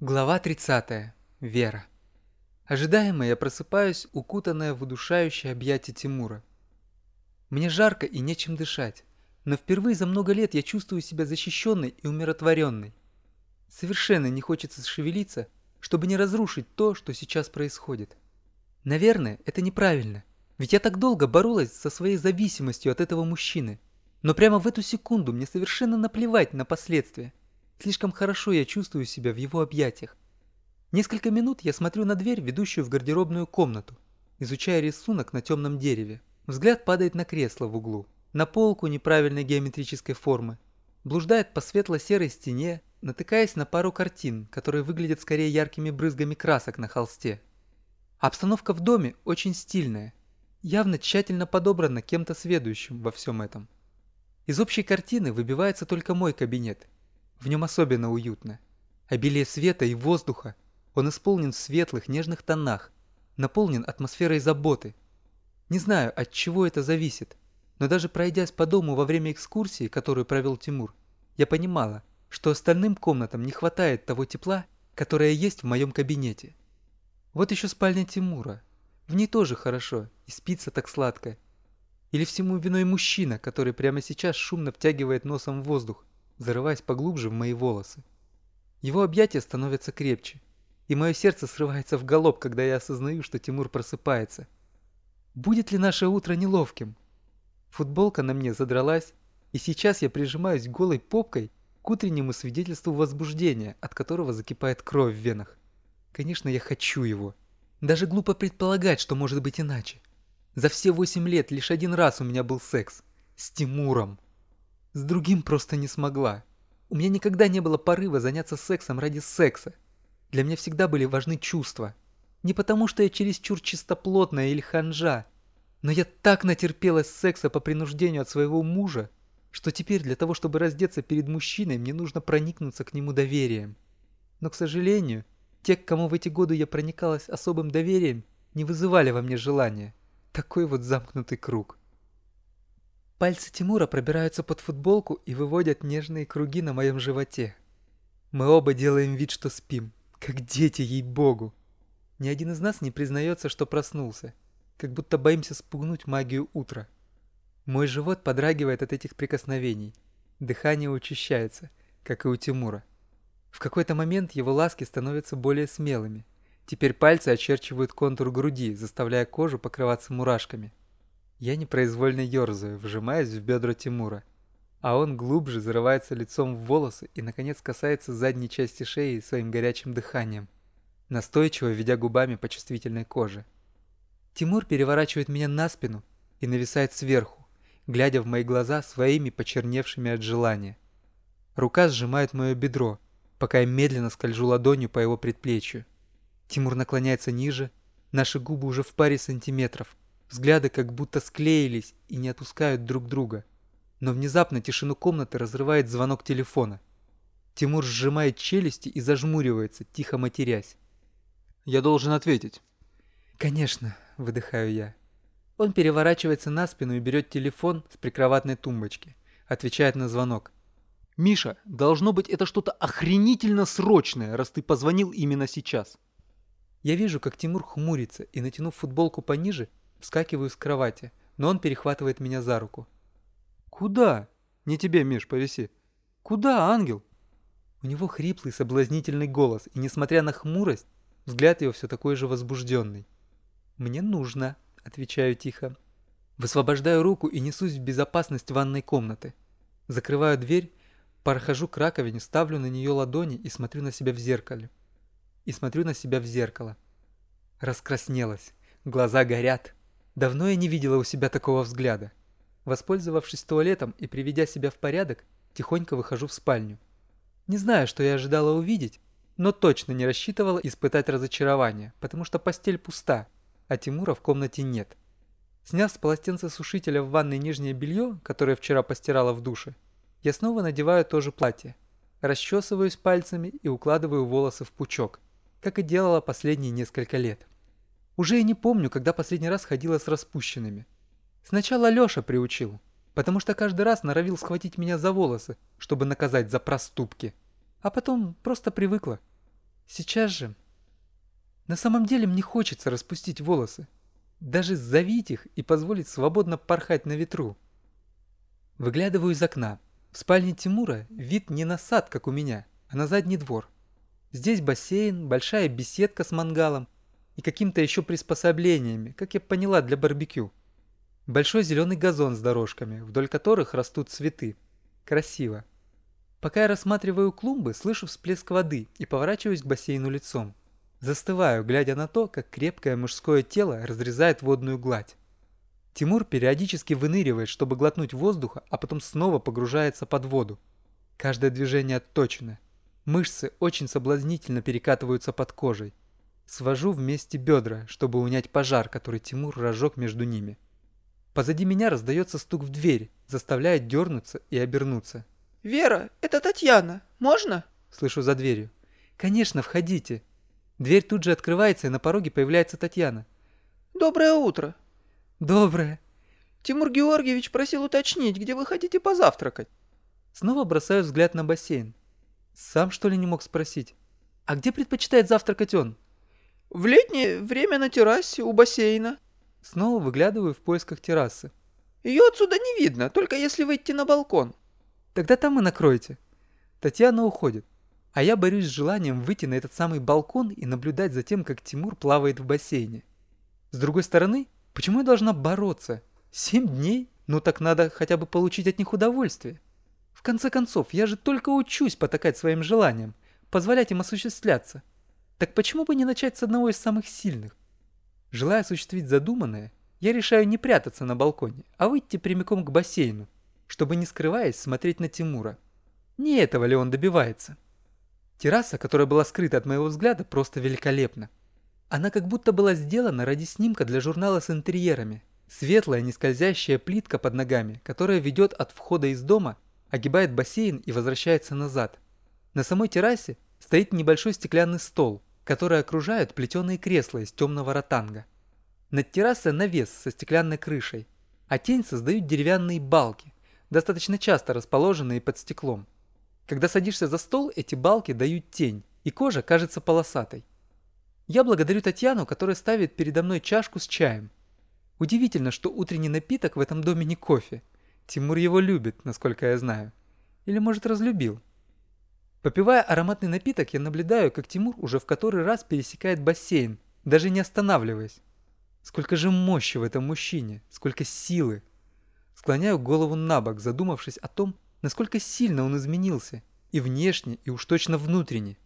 Глава 30. Вера. Ожидаемо я просыпаюсь, укутанная в удушающее объятие Тимура. Мне жарко и нечем дышать, но впервые за много лет я чувствую себя защищенной и умиротворенной. Совершенно не хочется шевелиться, чтобы не разрушить то, что сейчас происходит. Наверное, это неправильно, ведь я так долго боролась со своей зависимостью от этого мужчины. Но прямо в эту секунду мне совершенно наплевать на последствия. Слишком хорошо я чувствую себя в его объятиях. Несколько минут я смотрю на дверь, ведущую в гардеробную комнату, изучая рисунок на темном дереве. Взгляд падает на кресло в углу, на полку неправильной геометрической формы. Блуждает по светло-серой стене, натыкаясь на пару картин, которые выглядят скорее яркими брызгами красок на холсте. Обстановка в доме очень стильная, явно тщательно подобрана кем-то сведущим во всем этом. Из общей картины выбивается только мой кабинет – в нем особенно уютно. Обилие света и воздуха. Он исполнен в светлых, нежных тонах. Наполнен атмосферой заботы. Не знаю, от чего это зависит, но даже пройдясь по дому во время экскурсии, которую провел Тимур, я понимала, что остальным комнатам не хватает того тепла, которое есть в моем кабинете. Вот еще спальня Тимура. В ней тоже хорошо, и спится так сладко. Или всему виной мужчина, который прямо сейчас шумно втягивает носом воздух, зарываясь поглубже в мои волосы. Его объятия становятся крепче, и мое сердце срывается в галоп, когда я осознаю, что Тимур просыпается. Будет ли наше утро неловким? Футболка на мне задралась, и сейчас я прижимаюсь голой попкой к утреннему свидетельству возбуждения, от которого закипает кровь в венах. Конечно, я хочу его. Даже глупо предполагать, что может быть иначе. За все восемь лет лишь один раз у меня был секс. С Тимуром. С другим просто не смогла. У меня никогда не было порыва заняться сексом ради секса. Для меня всегда были важны чувства. Не потому, что я чересчур чистоплотная или ханжа, но я так натерпелась секса по принуждению от своего мужа, что теперь для того, чтобы раздеться перед мужчиной, мне нужно проникнуться к нему доверием. Но, к сожалению, те, к кому в эти годы я проникалась особым доверием, не вызывали во мне желания. Такой вот замкнутый круг. Пальцы Тимура пробираются под футболку и выводят нежные круги на моем животе. Мы оба делаем вид, что спим, как дети, ей-богу. Ни один из нас не признается, что проснулся, как будто боимся спугнуть магию утра. Мой живот подрагивает от этих прикосновений. Дыхание учащается, как и у Тимура. В какой-то момент его ласки становятся более смелыми. Теперь пальцы очерчивают контур груди, заставляя кожу покрываться мурашками. Я непроизвольно ерзаю, вжимаясь в бедра Тимура. А он глубже зарывается лицом в волосы и, наконец, касается задней части шеи своим горячим дыханием, настойчиво ведя губами по чувствительной коже. Тимур переворачивает меня на спину и нависает сверху, глядя в мои глаза своими почерневшими от желания. Рука сжимает мое бедро, пока я медленно скольжу ладонью по его предплечью. Тимур наклоняется ниже, наши губы уже в паре сантиметров – Взгляды как будто склеились и не отпускают друг друга. Но внезапно тишину комнаты разрывает звонок телефона. Тимур сжимает челюсти и зажмуривается, тихо матерясь. «Я должен ответить». «Конечно», — выдыхаю я. Он переворачивается на спину и берет телефон с прикроватной тумбочки. Отвечает на звонок. «Миша, должно быть это что-то охренительно срочное, раз ты позвонил именно сейчас». Я вижу, как Тимур хмурится и, натянув футболку пониже, Вскакиваю с кровати, но он перехватывает меня за руку. «Куда?» «Не тебе, Миш, повиси». «Куда, ангел?» У него хриплый, соблазнительный голос, и, несмотря на хмурость, взгляд его все такой же возбужденный. «Мне нужно», — отвечаю тихо. Высвобождаю руку и несусь в безопасность ванной комнаты. Закрываю дверь, прохожу к раковине, ставлю на нее ладони и смотрю на себя в зеркале. И смотрю на себя в зеркало. Раскраснелась, глаза горят. Давно я не видела у себя такого взгляда. Воспользовавшись туалетом и приведя себя в порядок, тихонько выхожу в спальню. Не знаю, что я ожидала увидеть, но точно не рассчитывала испытать разочарование, потому что постель пуста, а Тимура в комнате нет. Сняв с полотенца сушителя в ванной нижнее белье, которое вчера постирала в душе, я снова надеваю то же платье, расчесываюсь пальцами и укладываю волосы в пучок, как и делала последние несколько лет. Уже и не помню, когда последний раз ходила с распущенными. Сначала Лёша приучил, потому что каждый раз норовил схватить меня за волосы, чтобы наказать за проступки. А потом просто привыкла. Сейчас же. На самом деле мне хочется распустить волосы. Даже завить их и позволить свободно порхать на ветру. Выглядываю из окна. В спальне Тимура вид не на сад, как у меня, а на задний двор. Здесь бассейн, большая беседка с мангалом и каким-то еще приспособлениями, как я поняла, для барбекю. Большой зеленый газон с дорожками, вдоль которых растут цветы. Красиво. Пока я рассматриваю клумбы, слышу всплеск воды и поворачиваюсь к бассейну лицом. Застываю, глядя на то, как крепкое мужское тело разрезает водную гладь. Тимур периодически выныривает, чтобы глотнуть воздуха, а потом снова погружается под воду. Каждое движение отточено. Мышцы очень соблазнительно перекатываются под кожей. Свожу вместе бедра, чтобы унять пожар, который Тимур разжег между ними. Позади меня раздается стук в дверь, заставляя дернуться и обернуться. «Вера, это Татьяна. Можно?» Слышу за дверью. «Конечно, входите». Дверь тут же открывается, и на пороге появляется Татьяна. «Доброе утро». «Доброе». «Тимур Георгиевич просил уточнить, где вы хотите позавтракать». Снова бросаю взгляд на бассейн. Сам что ли не мог спросить? «А где предпочитает завтракать он?» «В летнее время на террасе у бассейна». Снова выглядываю в поисках террасы. Ее отсюда не видно, только если выйти на балкон. Тогда там и накройте. Татьяна уходит. А я борюсь с желанием выйти на этот самый балкон и наблюдать за тем, как Тимур плавает в бассейне. С другой стороны, почему я должна бороться? Семь дней? Ну так надо хотя бы получить от них удовольствие. В конце концов, я же только учусь потакать своим желаниям, позволять им осуществляться. Так почему бы не начать с одного из самых сильных? Желая осуществить задуманное, я решаю не прятаться на балконе, а выйти прямиком к бассейну, чтобы не скрываясь смотреть на Тимура. Не этого ли он добивается? Терраса, которая была скрыта от моего взгляда, просто великолепна. Она как будто была сделана ради снимка для журнала с интерьерами. Светлая, нескользящая плитка под ногами, которая ведет от входа из дома, огибает бассейн и возвращается назад. На самой террасе стоит небольшой стеклянный стол, которые окружают плетеные кресла из темного ротанга. Над террасой навес со стеклянной крышей, а тень создают деревянные балки, достаточно часто расположенные под стеклом. Когда садишься за стол, эти балки дают тень, и кожа кажется полосатой. Я благодарю Татьяну, которая ставит передо мной чашку с чаем. Удивительно, что утренний напиток в этом доме не кофе. Тимур его любит, насколько я знаю. Или, может, разлюбил. Попивая ароматный напиток, я наблюдаю, как Тимур уже в который раз пересекает бассейн, даже не останавливаясь. Сколько же мощи в этом мужчине, сколько силы. Склоняю голову на бок, задумавшись о том, насколько сильно он изменился, и внешне, и уж точно внутренне.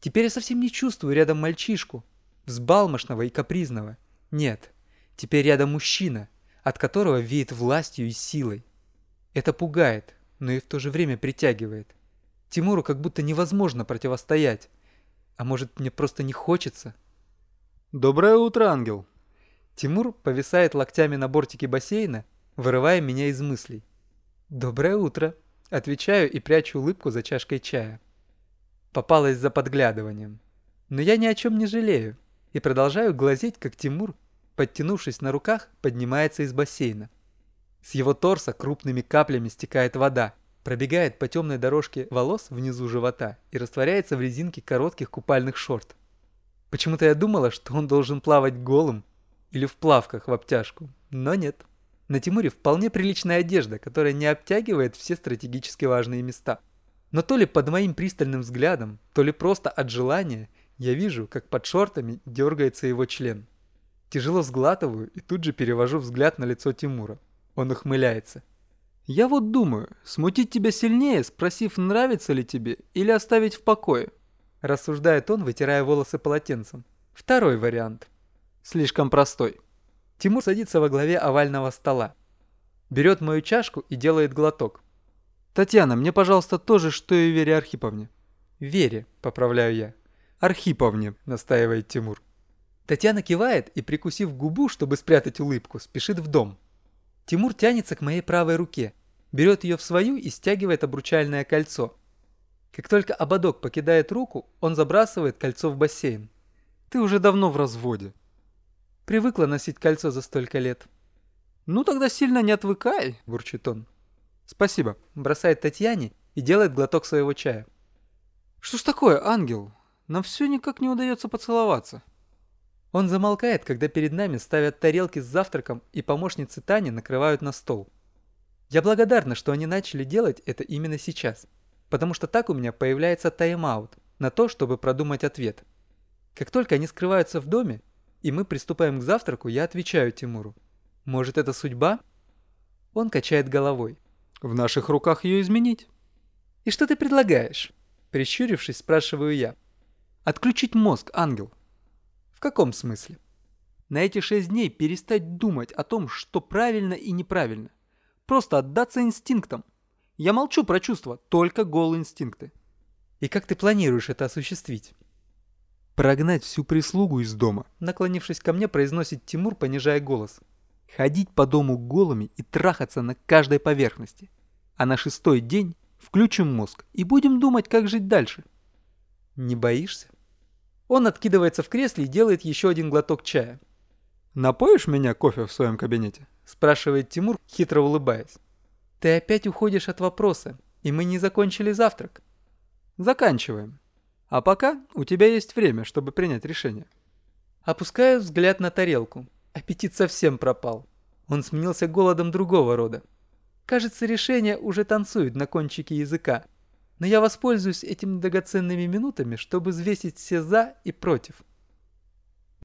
Теперь я совсем не чувствую рядом мальчишку, взбалмошного и капризного. Нет, теперь рядом мужчина, от которого веет властью и силой. Это пугает, но и в то же время притягивает. Тимуру как будто невозможно противостоять. А может, мне просто не хочется? Доброе утро, ангел. Тимур повисает локтями на бортике бассейна, вырывая меня из мыслей. Доброе утро. Отвечаю и прячу улыбку за чашкой чая. Попалась за подглядыванием. Но я ни о чем не жалею и продолжаю глазеть, как Тимур, подтянувшись на руках, поднимается из бассейна. С его торса крупными каплями стекает вода, пробегает по темной дорожке волос внизу живота и растворяется в резинке коротких купальных шорт. Почему-то я думала, что он должен плавать голым или в плавках в обтяжку, но нет. На Тимуре вполне приличная одежда, которая не обтягивает все стратегически важные места. Но то ли под моим пристальным взглядом, то ли просто от желания, я вижу, как под шортами дергается его член. Тяжело сглатываю и тут же перевожу взгляд на лицо Тимура. Он ухмыляется. Я вот думаю, смутить тебя сильнее, спросив, нравится ли тебе, или оставить в покое. Рассуждает он, вытирая волосы полотенцем. Второй вариант. Слишком простой. Тимур садится во главе овального стола. Берет мою чашку и делает глоток. «Татьяна, мне, пожалуйста, тоже, что и Вере Архиповне». «Вере», — поправляю я. «Архиповне», — настаивает Тимур. Татьяна кивает и, прикусив губу, чтобы спрятать улыбку, спешит в дом. Тимур тянется к моей правой руке, берет ее в свою и стягивает обручальное кольцо. Как только ободок покидает руку, он забрасывает кольцо в бассейн. Ты уже давно в разводе. Привыкла носить кольцо за столько лет. Ну тогда сильно не отвыкай, бурчит он. Спасибо, бросает Татьяне и делает глоток своего чая. Что ж такое, ангел? Нам все никак не удается поцеловаться. Он замолкает, когда перед нами ставят тарелки с завтраком и помощницы Тани накрывают на стол. Я благодарна, что они начали делать это именно сейчас, потому что так у меня появляется тайм-аут на то, чтобы продумать ответ. Как только они скрываются в доме, и мы приступаем к завтраку, я отвечаю Тимуру. Может, это судьба? Он качает головой. В наших руках ее изменить. И что ты предлагаешь? Прищурившись, спрашиваю я. Отключить мозг, ангел. В каком смысле? На эти шесть дней перестать думать о том, что правильно и неправильно. Просто отдаться инстинктам. Я молчу про чувства, только голые инстинкты. И как ты планируешь это осуществить? Прогнать всю прислугу из дома. Наклонившись ко мне, произносит Тимур, понижая голос. Ходить по дому голыми и трахаться на каждой поверхности. А на шестой день включим мозг и будем думать, как жить дальше. Не боишься? Он откидывается в кресле и делает еще один глоток чая. «Напоишь меня кофе в своем кабинете?» – спрашивает Тимур, хитро улыбаясь. «Ты опять уходишь от вопроса, и мы не закончили завтрак». «Заканчиваем. А пока у тебя есть время, чтобы принять решение». Опускаю взгляд на тарелку. Аппетит совсем пропал. Он сменился голодом другого рода. Кажется, решение уже танцует на кончике языка но я воспользуюсь этими драгоценными минутами, чтобы взвесить все «за» и «против».